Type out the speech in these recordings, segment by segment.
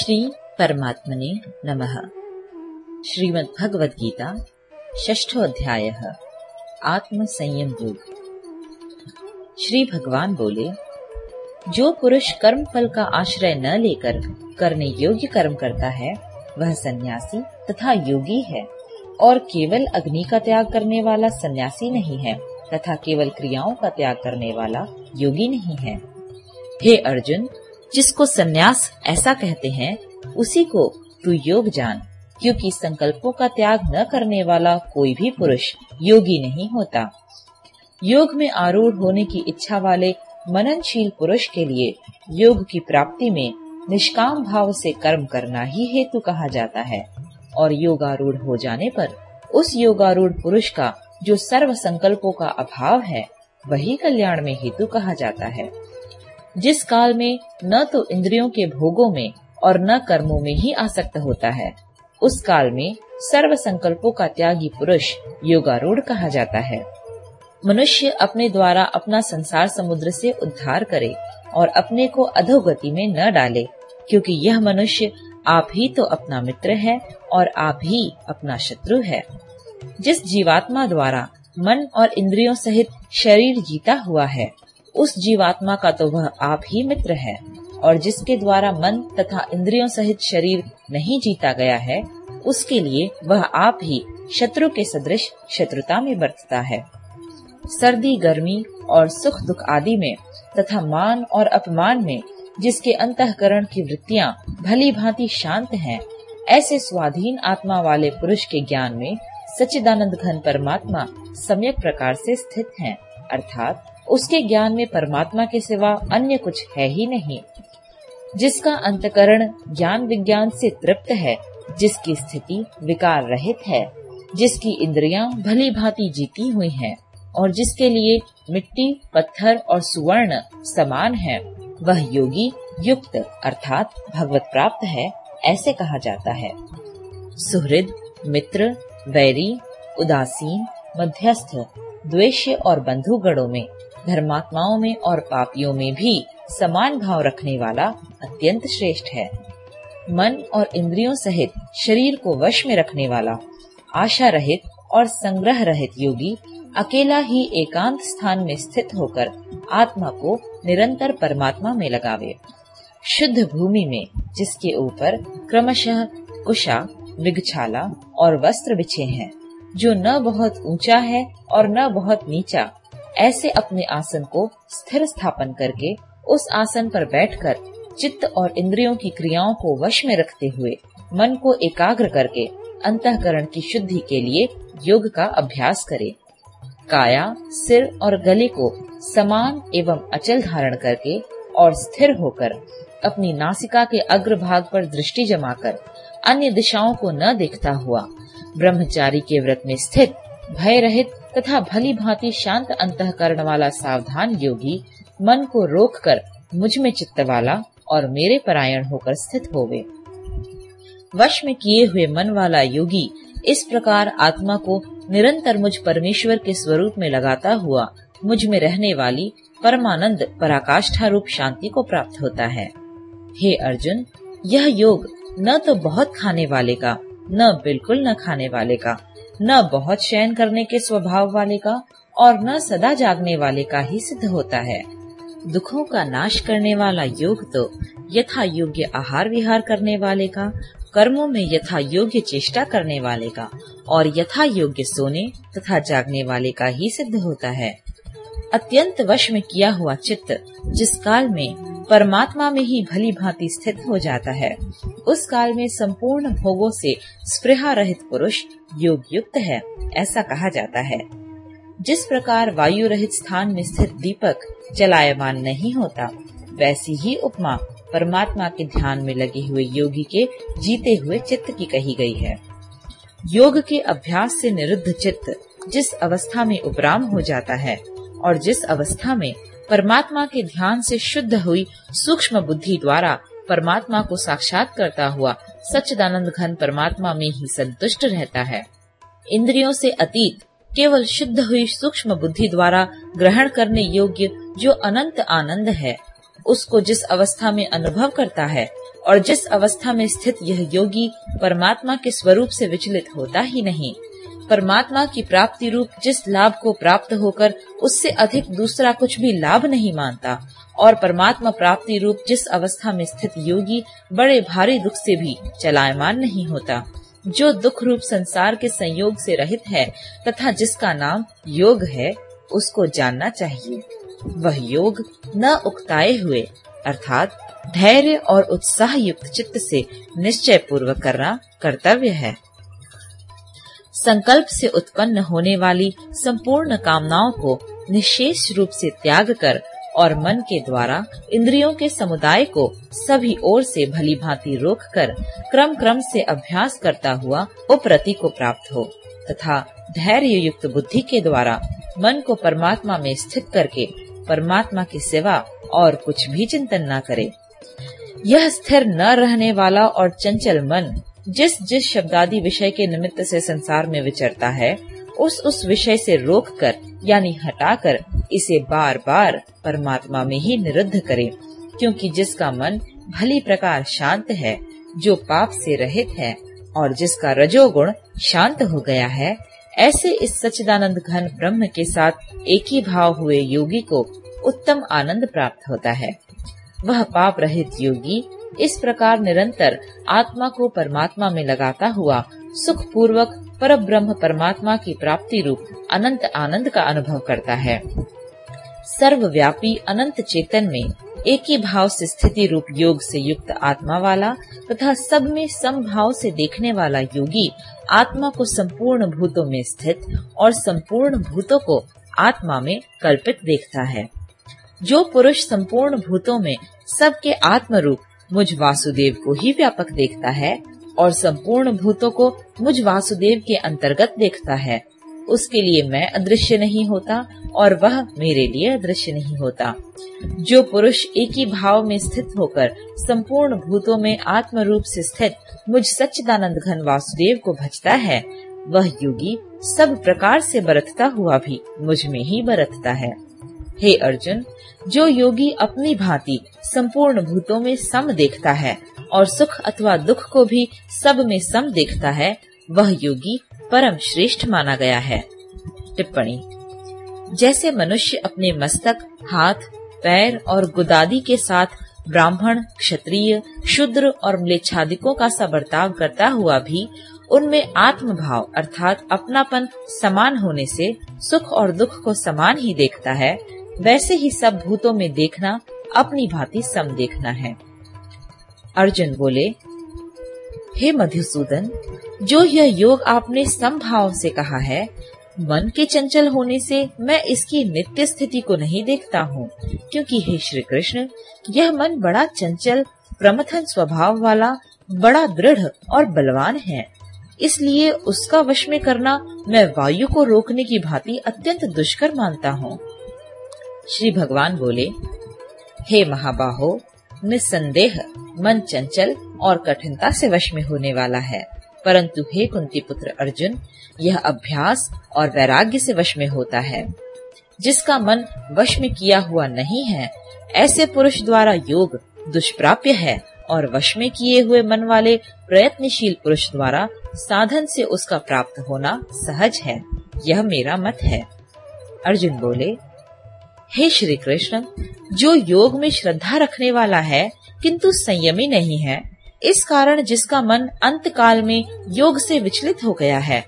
श्री परमात्मने नमः। श्रीमद् भगवद गीता षष्ठोऽध्यायः आत्म संयम योग श्री भगवान बोले, जो पुरुष कर्म फल का आश्रय न लेकर करने योग्य कर्म करता है, वह सन्यासी तथा योगी है, और केवल अग्नि का त्याग करने वाला सन्यासी नहीं है, तथा केवल क्रियाओं का त्याग करने वाला योगी नहीं है। हे अर्जुन जिसको सन्यास ऐसा कहते हैं, उसी को तू योग जान, क्योंकि संकल्पों का त्याग न करने वाला कोई भी पुरुष योगी नहीं होता। योग में आरूढ़ होने की इच्छा वाले मननशील पुरुष के लिए योग की प्राप्ति में निष्काम भाव से कर्म करना ही हेतु कहा जाता है, और योगारूढ़ हो जाने पर उस योगारूढ़ पुरुष का जो सर्व संकल्पों का अभाव है, वही कल्याण में हेतु कहा जाता है। जिस काल में न तो इंद्रियों के भोगों में और न कर्मों में ही आसक्त होता है, उस काल में सर्व संकल्पों का त्यागी पुरुष योगारूढ़ कहा जाता है। मनुष्य अपने द्वारा अपना संसार समुद्र से उद्धार करे और अपने को अधोगति में न डाले, क्योंकि यह मनुष्य आप ही तो अपना मित्र है और आप ही अपना शत्रु है। जिस जीवात्मा द्वारा मन और इंद्रियों सहित शरीर जीता हुआ है उस जीवात्मा का तो वह आप ही मित्र है। और जिसके द्वारा मन तथा इंद्रियों सहित शरीर नहीं जीता गया है उसके लिए वह आप ही शत्रु के सदृश शत्रुता में बरतता है। सर्दी गर्मी और सुख दुख आदि में तथा मान और अपमान में जिसके अंतकरण की वृत्तियाँ भली भांति शांत हैं, ऐसे स्वाधीन आत्मा वाले पुरुष के ज्ञान में सच्चिदानंद घन परमात्मा सम्यक प्रकार से स्थित हैं, अर्थात उसके ज्ञान में परमात्मा के सिवा अन्य कुछ है ही नहीं। जिसका अंतकरण ज्ञान विज्ञान से तृप्त है, जिसकी स्थिति विकार रहित है, जिसकी इंद्रियाँ भली भांति जीती हुई हैं, और जिसके लिए मिट्टी, पत्थर और सुवर्ण समान है, वह योगी युक्त अर्थात भगवत प्राप्त है, ऐसे कहा जाता है। सुहृद, मित्र, वैरी, उदासीन, मध्यस्थ, द्वेष्य और बंधुगणों में धर्मात्माओं में और पापियों में भी समान भाव रखने वाला अत्यंत श्रेष्ठ है। मन और इंद्रियों सहित शरीर को वश में रखने वाला, आशा रहित और संग्रह रहित योगी अकेला ही एकांत स्थान में स्थित होकर आत्मा को निरंतर परमात्मा में लगावे। शुद्ध भूमि में जिसके ऊपर क्रमशः कुशा विगछाला और वस्त्र बिछे हैं, जो न बहुत ऊँचा है और न बहुत नीचा ऐसे अपने आसन को स्थिर स्थापन करके उस आसन पर बैठकर चित्त और इंद्रियों की क्रियाओं को वश में रखते हुए मन को एकाग्र करके अंतकरण की शुद्धि के लिए योग का अभ्यास करे। काया, सिर और गले को समान एवं अचल धारण करके और स्थिर होकर अपनी नासिका के अग्र भाग पर दृष्टि जमाकर अन्य दिशाओं को न देखता हुआ ब्रह्मचारी के व्रत में स्थित भय रहित तथा भली भांति शांत अंतकरण वाला सावधान योगी मन को रोककर मुझमें चित्त वाला और मेरे परायण होकर स्थित होवे। वश में किए हुए मन वाला योगी इस प्रकार आत्मा को निरंतर मुझ परमेश्वर के स्वरूप में लगाता हुआ मुझमें रहने वाली परमानंद पराकाष्ठा रूप शांति को प्राप्त होता है। हे अर्जुन, यह योग न तो बहुत खाने वाले का, न बिल्कुल न खाने वाले का न बहुत शयन करने के स्वभाव वाले का और न सदा जागने वाले का ही सिद्ध होता है। दुखों का नाश करने वाला योग तो यथा योग्य आहार विहार करने वाले का, कर्मों में यथा योग्य चेष्टा करने वाले का और यथा योग्य सोने तथा जागने वाले का ही सिद्ध होता है। अत्यंत वश में किया हुआ चित्त जिस काल में परमात्मा में ही भली भांति स्थित हो जाता है। उस काल में संपूर्ण भोगों से स्पृहा रहित पुरुष योग युक्त है, ऐसा कहा जाता है। जिस प्रकार वायु रहित स्थान में स्थित दीपक चलायमान नहीं होता, वैसी ही उपमा परमात्मा के ध्यान में लगे हुए योगी के जीते हुए चित्त की कही गई है। योग के अभ्यास से निरुद्ध चित्त जिस अवस्था में उपराम हो जाता है और जिस अवस्था में परमात्मा के ध्यान से शुद्ध हुई सूक्ष्म बुद्धि द्वारा परमात्मा को साक्षात करता हुआ सच्चिदानंद घन परमात्मा में ही संतुष्ट रहता है। इंद्रियों से अतीत, केवल शुद्ध हुई सूक्ष्म बुद्धि द्वारा ग्रहण करने योग्य जो अनंत आनंद है, उसको जिस अवस्था में अनुभव करता है और जिस अवस्था में स्थित यह योगी परमात्मा के स्वरूप से विचलित होता ही नहीं। परमात्मा की प्राप्ति रूप जिस लाभ को प्राप्त होकर उससे अधिक दूसरा कुछ भी लाभ नहीं मानता, और परमात्मा प्राप्ति रूप जिस अवस्था में स्थित योगी बड़े भारी दुख से भी चलायमान नहीं होता, जो दुख रूप संसार के संयोग से रहित है तथा जिसका नाम योग है, उसको जानना चाहिए। वह योग न उकताए हुए, अर्थात धैर्य और उत्साह युक्त चित्त से निश्चय पूर्वक करना कर्तव्य है। संकल्प से उत्पन्न होने वाली संपूर्ण कामनाओं को निशेष रूप से त्याग कर और मन के द्वारा इंद्रियों के समुदाय को सभी ओर से भली भांति रोक कर क्रम क्रम से अभ्यास करता हुआ उपरति को प्राप्त हो तथा धैर्य युक्त बुद्धि के द्वारा मन को परमात्मा में स्थित करके परमात्मा की सेवा और कुछ भी चिंतन न करे। यह स्थिर न रहने वाला और चंचल मन जिस जिस शब्दादि विषय के निमित्त से संसार में विचरता है, उस उस विषय से रोक कर यानी हटाकर, इसे बार बार परमात्मा में ही निरुद्ध करे। क्योंकि जिसका मन भली प्रकार शांत है, जो पाप से रहित है, और जिसका रजोगुण शांत हो गया है, ऐसे इस सच्चिदानंद घन ब्रह्म के साथ एक ही भाव हुए योगी को उत्तम आनंद प्राप्त होता है। वह पाप रहित योगी इस प्रकार निरंतर आत्मा को परमात्मा में लगाता हुआ सुख पूर्वक पर ब्रह्म परमात्मा की प्राप्ति रूप अनंत आनंद का अनुभव करता है। सर्वव्यापी अनंत चेतन में एक ही भाव से स्थिति रूप योग से युक्त आत्मा वाला तथा सब में समभाव से देखने वाला योगी आत्मा को संपूर्ण भूतों में स्थित और संपूर्ण भूतों को आत्मा में कल्पित देखता है। जो पुरुष संपूर्ण भूतों में सबके आत्म रूप मुझ वासुदेव को ही व्यापक देखता है और संपूर्ण भूतों को मुझ वासुदेव के अंतर्गत देखता है। उसके लिए मैं अदृश्य नहीं होता और वह मेरे लिए अदृश्य नहीं होता। जो पुरुष एक ही भाव में स्थित होकर संपूर्ण भूतों में आत्म रूप से स्थित मुझ सच्चिदानंद घन वासुदेव को भजता है, वह योगी सब प्रकार से बरतता हुआ भी मुझमें ही बरतता है। हे अर्जुन, जो योगी अपनी भांति संपूर्ण भूतों में सम देखता है और सुख अथवा दुख को भी सब में सम देखता है, वह योगी परम श्रेष्ठ माना गया है। टिप्पणी, जैसे मनुष्य अपने मस्तक, हाथ, पैर और गुदादी के साथ ब्राह्मण, क्षत्रिय, शूद्र और म्लेच्छादिकों का सा बर्ताव करता हुआ भी, उनमें आत्म भाव अर्थात अपनापन समान होने से सुख और दुख को समान ही देखता है वैसे ही सब भूतों में देखना, अपनी भांति सम देखना है। अर्जुन बोले, हे मधुसूदन, जो यह योग आपने समभाव से कहा है, मन के चंचल होने से मैं इसकी नित्य स्थिति को नहीं देखता हूँ, क्योंकि हे श्री कृष्ण यह मन बड़ा चंचल, प्रमथन स्वभाव वाला, बड़ा दृढ़ और बलवान है। इसलिए उसका वश में करना मैं वायु को रोकने की भांति अत्यंत दुष्कर मानता हूँ। श्री भगवान बोले, हे महाबाहो, निस्संदेह मन चंचल और कठिनता से वश में होने वाला है। परंतु हे कुंती पुत्र अर्जुन, यह अभ्यास और वैराग्य से वश में होता है। जिसका मन वश में किया हुआ नहीं है, ऐसे पुरुष द्वारा योग दुष्प्राप्य है और वश में किए हुए मन वाले प्रयत्नशील पुरुष द्वारा साधन से उसका प्राप्त होना सहज है। यह मेरा मत है। अर्जुन बोले हे श्री कृष्ण, जो योग में श्रद्धा रखने वाला है, किंतु संयमी नहीं है, इस कारण जिसका मन अंत काल में योग से विचलित हो गया है,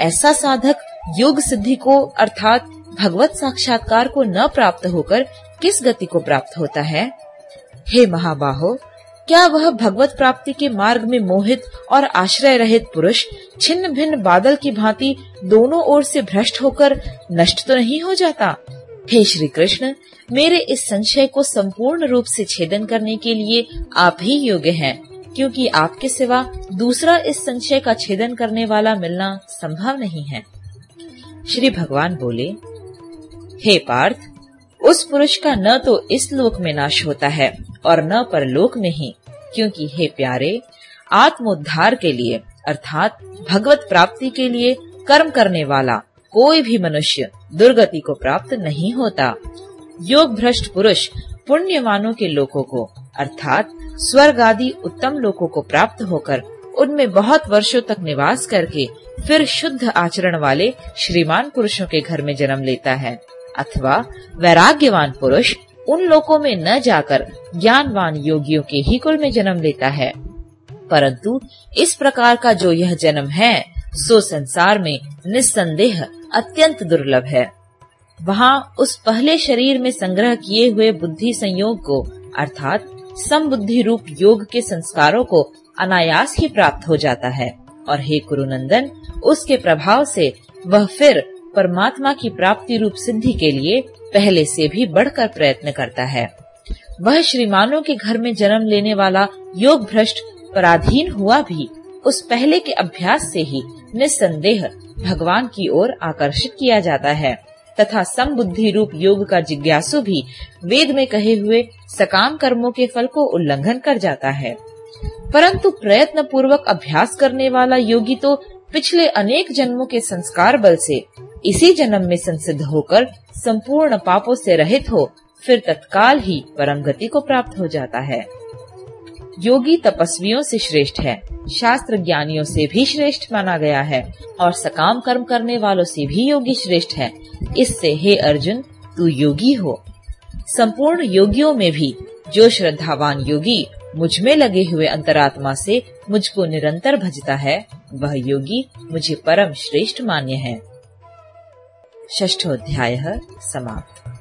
ऐसा साधक योग सिद्धि को, अर्थात भगवत साक्षात्कार को न प्राप्त होकर किस गति को प्राप्त होता है? हे महाबाहो, क्या वह भगवत प्राप्ति के मार्ग में मोहित और आश्रय रहित पुरुष छिन्न भिन्न बादल की भांति दोनों ओर से भ्रष्ट होकर नष्ट तो नहीं हो जाता? हे श्री कृष्ण, मेरे इस संशय को संपूर्ण रूप से छेदन करने के लिए आप ही योग्य हैं, क्योंकि आपके सिवा दूसरा इस संशय का छेदन करने वाला मिलना संभव नहीं है। श्री भगवान बोले, हे पार्थ, उस पुरुष का न तो इस लोक में नाश होता है, और न परलोक में ही, क्योंकि हे प्यारे, आत्मोद्धार के लिए, अर्थात भगवत प्राप्ति के लिए कर्म करने वाला कोई भी मनुष्य दुर्गति को प्राप्त नहीं होता। योग भ्रष्ट पुरुष पुण्यवानों के लोगों को, अर्थात स्वर्ग आदि उत्तम लोगों को प्राप्त होकर, उनमें बहुत वर्षों तक निवास करके फिर शुद्ध आचरण वाले श्रीमान पुरुषों के घर में जन्म लेता है। अथवा वैराग्यवान पुरुष उन लोगों में न जाकर ज्ञानवान योगियों के ही कुल में जन्म लेता है। परंतु इस प्रकार का जो यह जन्म है, सो संसार में निस्संदेह अत्यंत दुर्लभ है। वहाँ उस पहले शरीर में संग्रह किए हुए बुद्धि संयोग को, अर्थात समबुद्धि रूप योग के संस्कारों को, अनायास ही प्राप्त हो जाता है। और हे कुरुनंदन उसके प्रभाव से वह फिर परमात्मा की प्राप्ति रूप सिद्धि के लिए पहले से भी बढ़कर प्रयत्न करता है। वह श्रीमानों के घर में जन्म लेने वाला योग भ्रष्ट पराधीन हुआ भी उस पहले के अभ्यास से ही निस्संदेह भगवान की ओर आकर्षित किया जाता है। तथा समबुद्धि रूप योग का जिज्ञासु भी वेद में कहे हुए सकाम कर्मों के फल को उल्लंघन कर जाता है। परंतु प्रयत्न पूर्वक अभ्यास करने वाला योगी तो पिछले अनेक जन्मों के संस्कार बल से इसी जन्म में संसिद्ध होकर संपूर्ण पापों से रहित हो, फिर तत्काल ही परम गति को प्राप्त हो जाता है। योगी तपस्वियों से श्रेष्ठ है। शास्त्र ज्ञानियों से भी श्रेष्ठ माना गया है और सकाम कर्म करने वालों से भी योगी श्रेष्ठ है। इससे हे अर्जुन, तू योगी हो। संपूर्ण योगियों में भी जो श्रद्धावान योगी मुझमें लगे हुए अंतरात्मा से मुझको निरंतर भजता है, वह योगी मुझे परम श्रेष्ठ मान्य है। षष्ठोध्याय समाप्त।